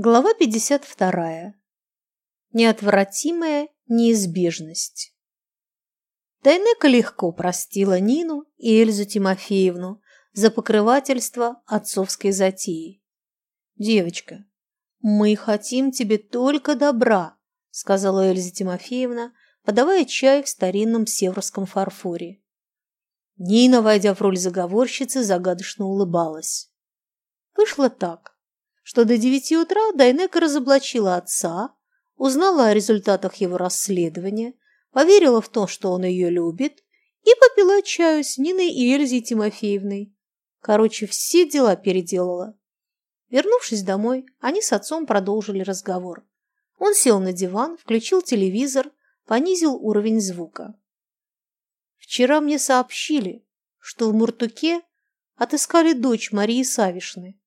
Глава 52. Неотвратимая неизбежность. Тайнека легко простила Нину и Эльзу Тимофеевну за покрывательство отцовской затеи. «Девочка, мы хотим тебе только добра», — сказала Эльза Тимофеевна, подавая чай в старинном северском фарфоре. Нина, войдя в роль заговорщицы, загадочно улыбалась. Вышло так что до девяти утра Дайнека разоблачила отца, узнала о результатах его расследования, поверила в то, что он ее любит, и попила чаю с Ниной и Эльзой Тимофеевной. Короче, все дела переделала. Вернувшись домой, они с отцом продолжили разговор. Он сел на диван, включил телевизор, понизил уровень звука. Вчера мне сообщили, что в Муртуке отыскали дочь Марии Савишны.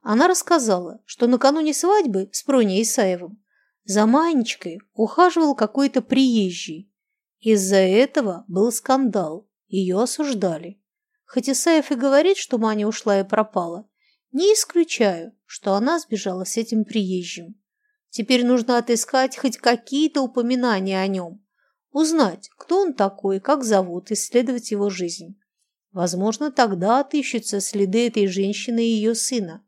Она рассказала, что накануне свадьбы с Проней Исаевым за Манечкой ухаживал какой-то приезжий. Из-за этого был скандал, ее осуждали. Хоть Исаев и говорит, что Маня ушла и пропала, не исключаю, что она сбежала с этим приезжим. Теперь нужно отыскать хоть какие-то упоминания о нем, узнать, кто он такой, как зовут, исследовать его жизнь. Возможно, тогда отыщутся следы этой женщины и ее сына.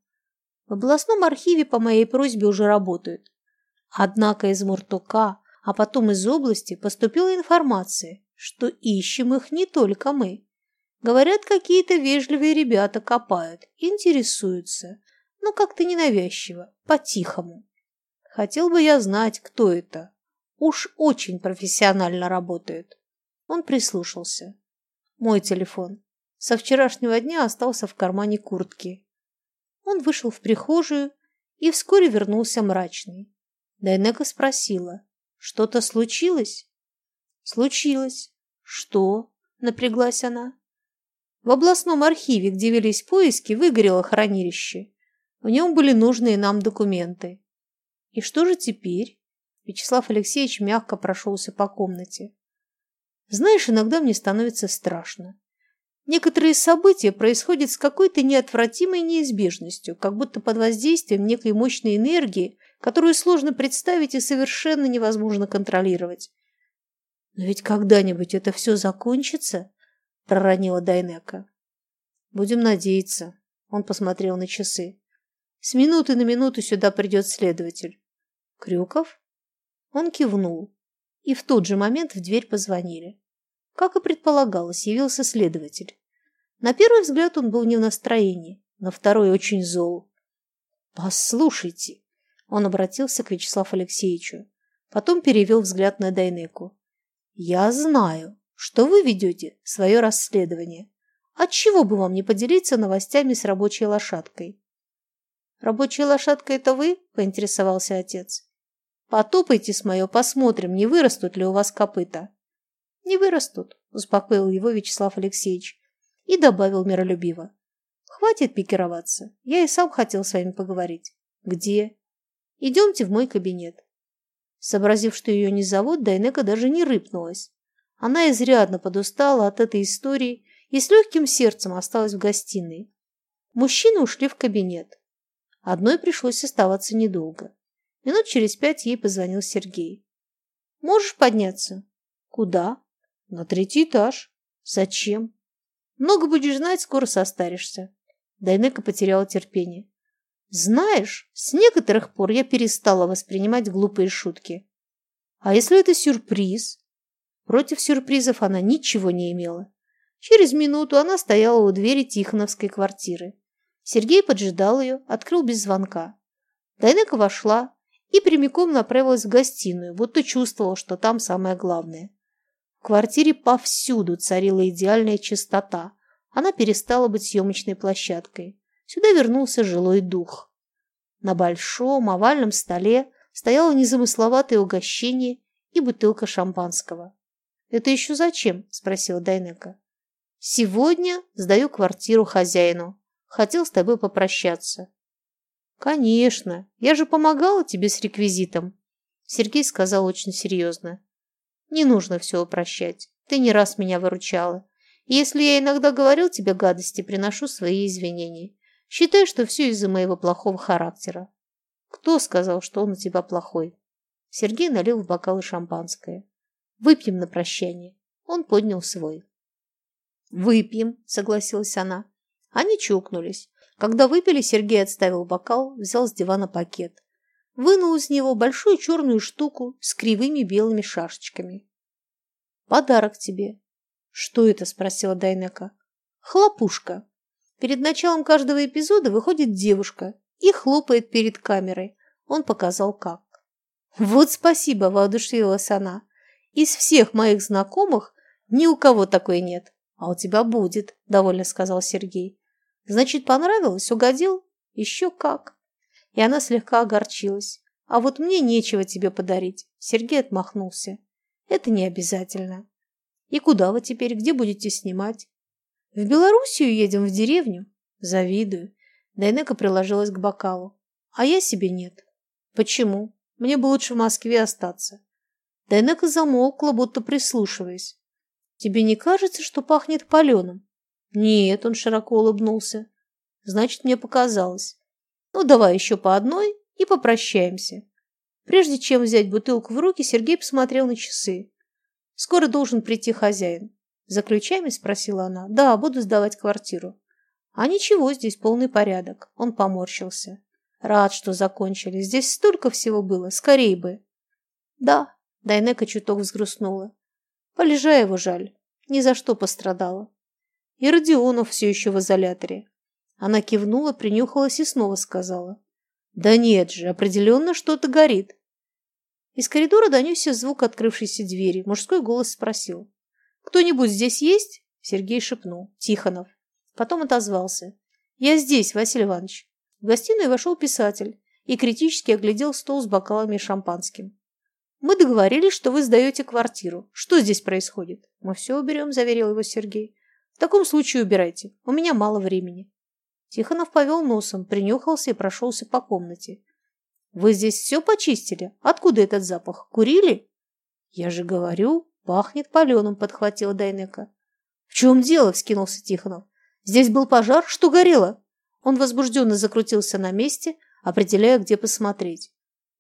В областном архиве по моей просьбе уже работают. Однако из Муртука, а потом из области поступила информация, что ищем их не только мы. Говорят, какие-то вежливые ребята копают, интересуются, но как-то ненавязчиво, по-тихому. Хотел бы я знать, кто это. Уж очень профессионально работают. Он прислушался. Мой телефон. Со вчерашнего дня остался в кармане куртки. Он вышел в прихожую и вскоре вернулся мрачный. Дайнека спросила, что-то случилось? Случилось. Что? Напряглась она. В областном архиве, где велись поиски, выгорело хранилище. В нем были нужные нам документы. И что же теперь? Вячеслав Алексеевич мягко прошелся по комнате. Знаешь, иногда мне становится страшно. Некоторые события происходят с какой-то неотвратимой неизбежностью, как будто под воздействием некой мощной энергии, которую сложно представить и совершенно невозможно контролировать. «Но ведь когда-нибудь это все закончится?» – проронила Дайнека. «Будем надеяться», – он посмотрел на часы. «С минуты на минуту сюда придет следователь». «Крюков?» Он кивнул, и в тот же момент в дверь позвонили. Как и предполагалось, явился следователь. На первый взгляд он был не в настроении, на второй очень зол. «Послушайте!» Он обратился к Вячеславу Алексеевичу. Потом перевел взгляд на Дайнеку. «Я знаю, что вы ведете свое расследование. Отчего бы вам не поделиться новостями с рабочей лошадкой?» «Рабочая лошадка – это вы?» – поинтересовался отец. «Потопайте с мое, посмотрим, не вырастут ли у вас копыта». «Не вырастут», – успокоил его Вячеслав Алексеевич и добавил миролюбиво. «Хватит пикироваться. Я и сам хотел с вами поговорить». «Где?» «Идемте в мой кабинет». Сообразив, что ее не зовут, Дайнека даже не рыпнулась. Она изрядно подустала от этой истории и с легким сердцем осталась в гостиной. Мужчины ушли в кабинет. Одной пришлось оставаться недолго. Минут через пять ей позвонил Сергей. «Можешь подняться?» «Куда?» «На третий этаж». «Зачем?» Много будешь знать, скоро состаришься. Дайнека потеряла терпение. Знаешь, с некоторых пор я перестала воспринимать глупые шутки. А если это сюрприз? Против сюрпризов она ничего не имела. Через минуту она стояла у двери Тихоновской квартиры. Сергей поджидал ее, открыл без звонка. Дайнека вошла и прямиком направилась в гостиную, будто чувствовала, что там самое главное. В квартире повсюду царила идеальная чистота. Она перестала быть съемочной площадкой. Сюда вернулся жилой дух. На большом овальном столе стояло незамысловатое угощение и бутылка шампанского. «Это еще зачем?» – спросила Дайнека. «Сегодня сдаю квартиру хозяину. Хотел с тобой попрощаться». «Конечно. Я же помогала тебе с реквизитом», – Сергей сказал очень серьезно. Не нужно все упрощать. Ты не раз меня выручала. Если я иногда говорил тебе гадости, приношу свои извинения. Считай, что все из-за моего плохого характера. Кто сказал, что он у тебя плохой? Сергей налил в бокалы шампанское. Выпьем на прощание. Он поднял свой. «Выпьем», — согласилась она. Они чокнулись. Когда выпили, Сергей отставил бокал, взял с дивана пакет. Вынул из него большую черную штуку с кривыми белыми шашечками. «Подарок тебе». «Что это?» – спросила Дайнека. «Хлопушка. Перед началом каждого эпизода выходит девушка и хлопает перед камерой. Он показал, как. «Вот спасибо!» – воодушевилась она. «Из всех моих знакомых ни у кого такой нет. А у тебя будет», – довольно сказал Сергей. «Значит, понравилось? Угодил? Еще как!» И она слегка огорчилась. «А вот мне нечего тебе подарить», – Сергей отмахнулся. «Это не обязательно». «И куда вы теперь? Где будете снимать?» «В Белоруссию едем, в деревню». «Завидую». Дайнека приложилась к бокалу. «А я себе нет». «Почему?» Мне бы лучше в Москве остаться. Дайнека замолкла, будто прислушиваясь. Тебе не кажется, что пахнет паленым? Нет, он широко улыбнулся. Значит, мне показалось. Ну, давай еще по одной и попрощаемся. Прежде чем взять бутылку в руки, Сергей посмотрел на часы. Скоро должен прийти хозяин. За ключами спросила она. Да, буду сдавать квартиру. А ничего, здесь полный порядок. Он поморщился. Рад, что закончили. Здесь столько всего было. Скорей бы. Да, Дайнека чуток взгрустнула. его жаль. Ни за что пострадала. И Родионов все еще в изоляторе. Она кивнула, принюхалась и снова сказала. Да нет же, определенно что-то горит. Из коридора донесся звук открывшейся двери. Мужской голос спросил. «Кто-нибудь здесь есть?» Сергей шепнул. «Тихонов». Потом отозвался. «Я здесь, Василий Иванович». В гостиную вошел писатель и критически оглядел стол с бокалами и шампанским. «Мы договорились, что вы сдаете квартиру. Что здесь происходит?» «Мы все уберем», – заверил его Сергей. «В таком случае убирайте. У меня мало времени». Тихонов повел носом, принюхался и прошелся по комнате. «Вы здесь все почистили? Откуда этот запах? Курили?» «Я же говорю, пахнет паленым», – подхватила Дайнека. «В чем дело?» – вскинулся Тихонов. «Здесь был пожар? Что горело?» Он возбужденно закрутился на месте, определяя, где посмотреть.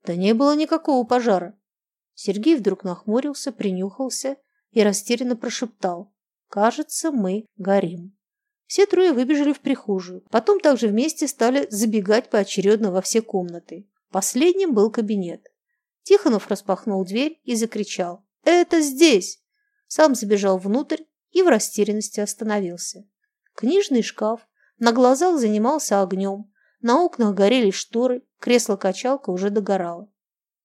Да не было никакого пожара. Сергей вдруг нахмурился, принюхался и растерянно прошептал. «Кажется, мы горим». Все трое выбежали в прихожую. Потом также вместе стали забегать поочередно во все комнаты. Последним был кабинет. Тихонов распахнул дверь и закричал. «Это здесь!» Сам забежал внутрь и в растерянности остановился. Книжный шкаф, на глазах занимался огнем, на окнах горели шторы, кресло-качалка уже догорало.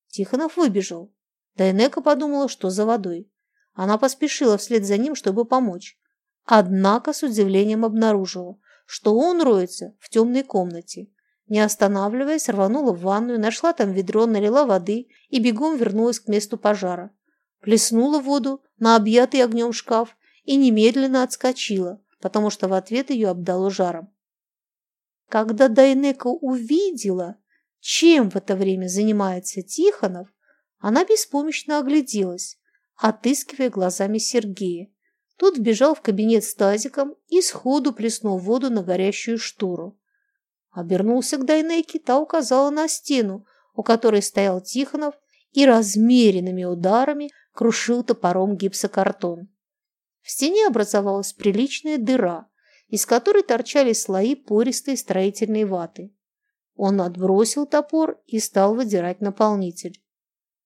Тихонов выбежал. Дайнека подумала, что за водой. Она поспешила вслед за ним, чтобы помочь. Однако с удивлением обнаружила, что он роется в темной комнате. Не останавливаясь, рванула в ванную, нашла там ведро, налила воды и бегом вернулась к месту пожара. Плеснула воду на объятый огнем шкаф и немедленно отскочила, потому что в ответ ее обдало жаром. Когда Дайнека увидела, чем в это время занимается Тихонов, она беспомощно огляделась, отыскивая глазами Сергея. Тот бежал в кабинет с тазиком и сходу плеснул воду на горящую штору. Обернулся к Дайнеке, та указала на стену, у которой стоял Тихонов и размеренными ударами крушил топором гипсокартон. В стене образовалась приличная дыра, из которой торчали слои пористой строительной ваты. Он отбросил топор и стал выдирать наполнитель.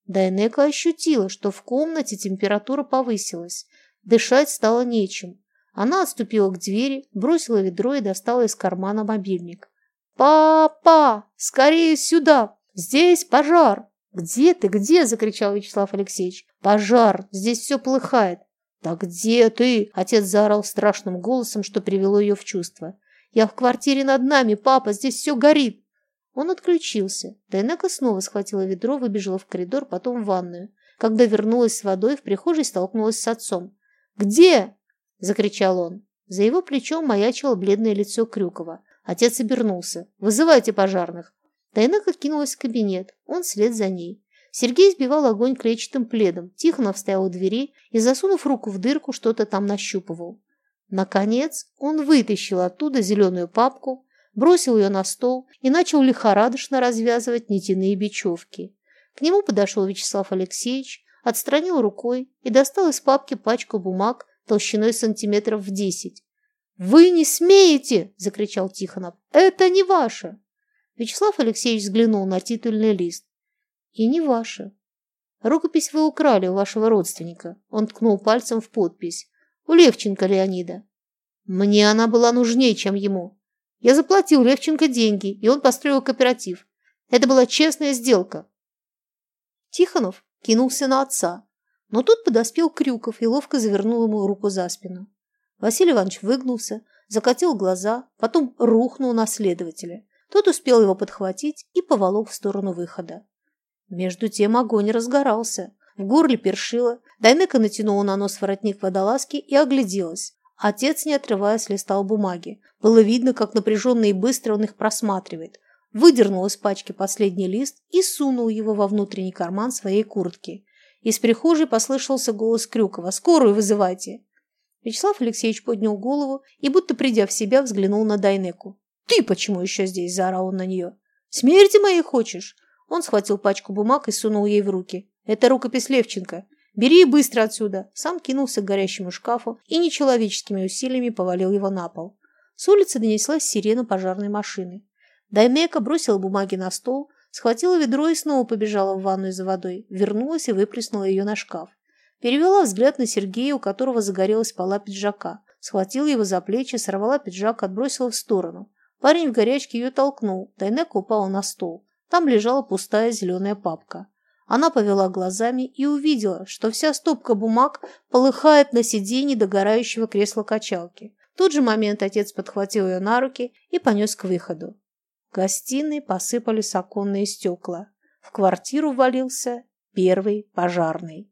Дайнека ощутила, что в комнате температура повысилась, дышать стало нечем. Она отступила к двери, бросила ведро и достала из кармана мобильник. «Папа! Скорее сюда! Здесь пожар!» «Где ты? Где?» – закричал Вячеслав Алексеевич. «Пожар! Здесь все полыхает!» «Да где ты?» – отец заорал страшным голосом, что привело ее в чувство. «Я в квартире над нами, папа, здесь все горит!» Он отключился. Дайнека снова схватила ведро, выбежала в коридор, потом в ванную. Когда вернулась с водой, в прихожей столкнулась с отцом. «Где?» – закричал он. За его плечом маячило бледное лицо Крюкова. Отец обернулся. «Вызывайте пожарных!» Дайнека кинулась в кабинет. Он след за ней. Сергей сбивал огонь клетчатым пледом. Тихонов стоял у двери и, засунув руку в дырку, что-то там нащупывал. Наконец он вытащил оттуда зеленую папку, бросил ее на стол и начал лихорадочно развязывать нитяные бечевки. К нему подошел Вячеслав Алексеевич, отстранил рукой и достал из папки пачку бумаг толщиной сантиметров в десять. «Вы не смеете!» – закричал Тихонов. «Это не ваше!» Вячеслав Алексеевич взглянул на титульный лист. «И не ваше. Рукопись вы украли у вашего родственника». Он ткнул пальцем в подпись. «У Левченко Леонида». «Мне она была нужнее, чем ему. Я заплатил Левченко деньги, и он построил кооператив. Это была честная сделка». Тихонов кинулся на отца, но тут подоспел Крюков и ловко завернул ему руку за спину. Василий Иванович выгнулся, закатил глаза, потом рухнул на следователя. Тот успел его подхватить и поволок в сторону выхода. Между тем огонь разгорался. В горле першило. Дайнека натянула на нос воротник водолазки и огляделась. Отец, не отрываясь, листал бумаги. Было видно, как напряженно и быстро он их просматривает. Выдернул из пачки последний лист и сунул его во внутренний карман своей куртки. Из прихожей послышался голос Крюкова. «Скорую вызывайте!» Вячеслав Алексеевич поднял голову и, будто придя в себя, взглянул на Дайнеку. «Ты почему еще здесь?» – заорал он на нее. «Смерти моей хочешь?» Он схватил пачку бумаг и сунул ей в руки. «Это рукопись Левченко. Бери быстро отсюда!» Сам кинулся к горящему шкафу и нечеловеческими усилиями повалил его на пол. С улицы донеслась сирена пожарной машины. Дайнека бросила бумаги на стол, схватила ведро и снова побежала в ванную за водой, вернулась и выплеснула ее на шкаф. Перевела взгляд на Сергея, у которого загорелась пола пиджака. Схватила его за плечи, сорвала пиджак, отбросила в сторону. Парень в горячке ее толкнул. Тайнека упала на стол. Там лежала пустая зеленая папка. Она повела глазами и увидела, что вся стопка бумаг полыхает на сиденье догорающего кресла-качалки. В тот же момент отец подхватил ее на руки и понес к выходу. В гостиной посыпались оконные стекла. В квартиру ввалился первый пожарный.